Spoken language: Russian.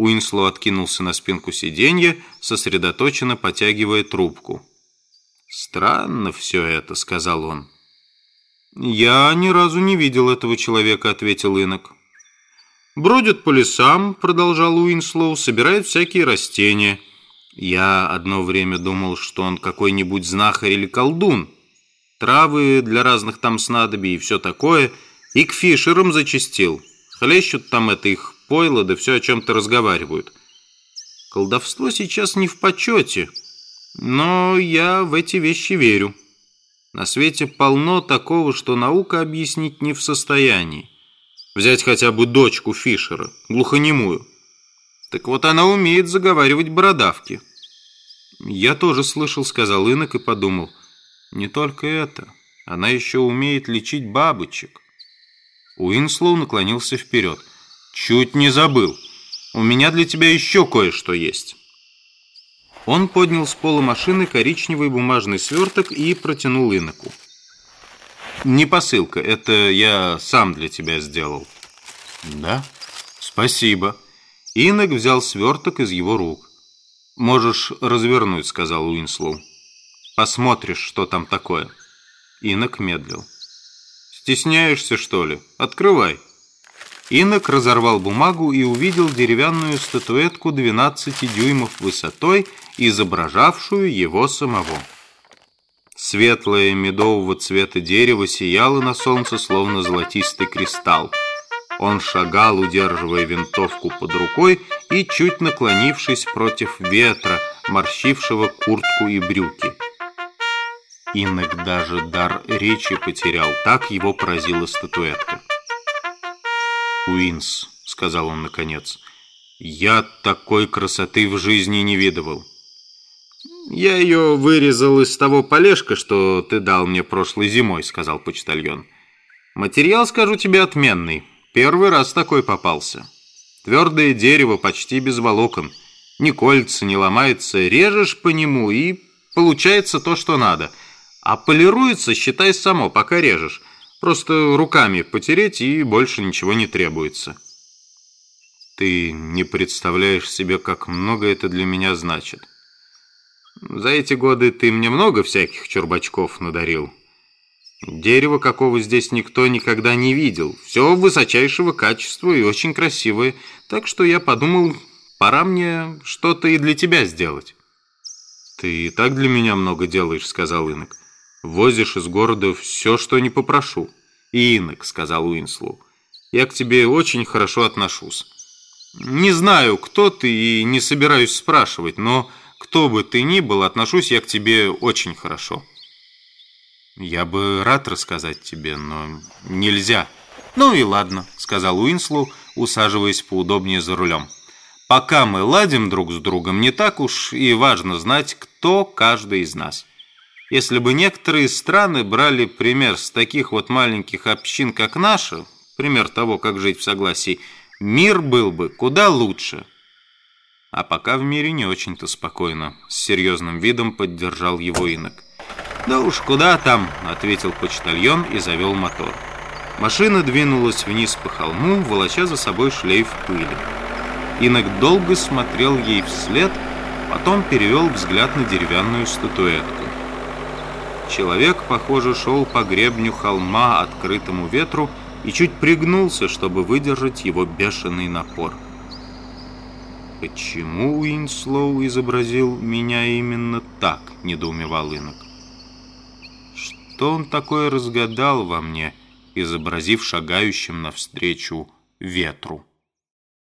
Уинслоу откинулся на спинку сиденья, сосредоточенно потягивая трубку. «Странно все это», — сказал он. «Я ни разу не видел этого человека», — ответил Инек. «Бродит по лесам», — продолжал Уинслоу, — «собирает всякие растения». Я одно время думал, что он какой-нибудь знахарь или колдун. Травы для разных там снадобий и все такое. И к фишерам зачастил. Хлещут там это их пойло, да все о чем-то разговаривают. Колдовство сейчас не в почете, но я в эти вещи верю. На свете полно такого, что наука объяснить не в состоянии. Взять хотя бы дочку Фишера, глухонемую. Так вот она умеет заговаривать бородавки. Я тоже слышал, сказал инок и подумал. Не только это. Она еще умеет лечить бабочек. Уинслоу наклонился вперед. Чуть не забыл. У меня для тебя еще кое-что есть. Он поднял с пола машины коричневый бумажный сверток и протянул Инеку. «Не посылка, это я сам для тебя сделал». «Да? Спасибо». Инек взял сверток из его рук. «Можешь развернуть», — сказал Уинслоу. «Посмотришь, что там такое». Инек медлил. «Стесняешься, что ли? Открывай». Инек разорвал бумагу и увидел деревянную статуэтку 12 дюймов высотой, изображавшую его самого. Светлое медового цвета дерево сияло на солнце, словно золотистый кристалл. Он шагал, удерживая винтовку под рукой и чуть наклонившись против ветра, морщившего куртку и брюки. Инек даже дар речи потерял, так его поразила статуэтка. «Уинс», — сказал он наконец, — «я такой красоты в жизни не видывал». «Я ее вырезал из того полешка, что ты дал мне прошлой зимой», — сказал почтальон. «Материал, скажу тебе, отменный. Первый раз такой попался. Твердое дерево почти без волокон. Не колется, не ломается. Режешь по нему, и получается то, что надо. А полируется, считай, само, пока режешь. Просто руками потереть, и больше ничего не требуется. Ты не представляешь себе, как много это для меня значит. За эти годы ты мне много всяких чурбачков надарил. Дерево какого здесь никто никогда не видел. Все высочайшего качества и очень красивое. Так что я подумал, пора мне что-то и для тебя сделать. Ты и так для меня много делаешь, сказал Инек. Возишь из города все, что ни попрошу. Инек, сказал Уинслоу, я к тебе очень хорошо отношусь. Не знаю, кто ты, и не собираюсь спрашивать, но кто бы ты ни был, отношусь я к тебе очень хорошо. Я бы рад рассказать тебе, но нельзя. Ну и ладно, сказал Уинслоу, усаживаясь поудобнее за рулем. Пока мы ладим друг с другом, не так уж и важно знать, кто каждый из нас. Если бы некоторые страны брали пример с таких вот маленьких общин, как наша, пример того, как жить в согласии, мир был бы куда лучше. А пока в мире не очень-то спокойно, с серьезным видом поддержал его Инек. «Да уж куда там», — ответил почтальон и завел мотор. Машина двинулась вниз по холму, волоча за собой шлейф пыли. Инек долго смотрел ей вслед, потом перевел взгляд на деревянную статуэтку. Человек, похоже, шел по гребню холма открытом ветру и чуть пригнулся, чтобы выдержать его бешеный напор. «Почему Уинслоу изобразил меня именно так?» – недоумевал Инек. «Что он такое разгадал во мне, изобразив шагающим навстречу ветру?»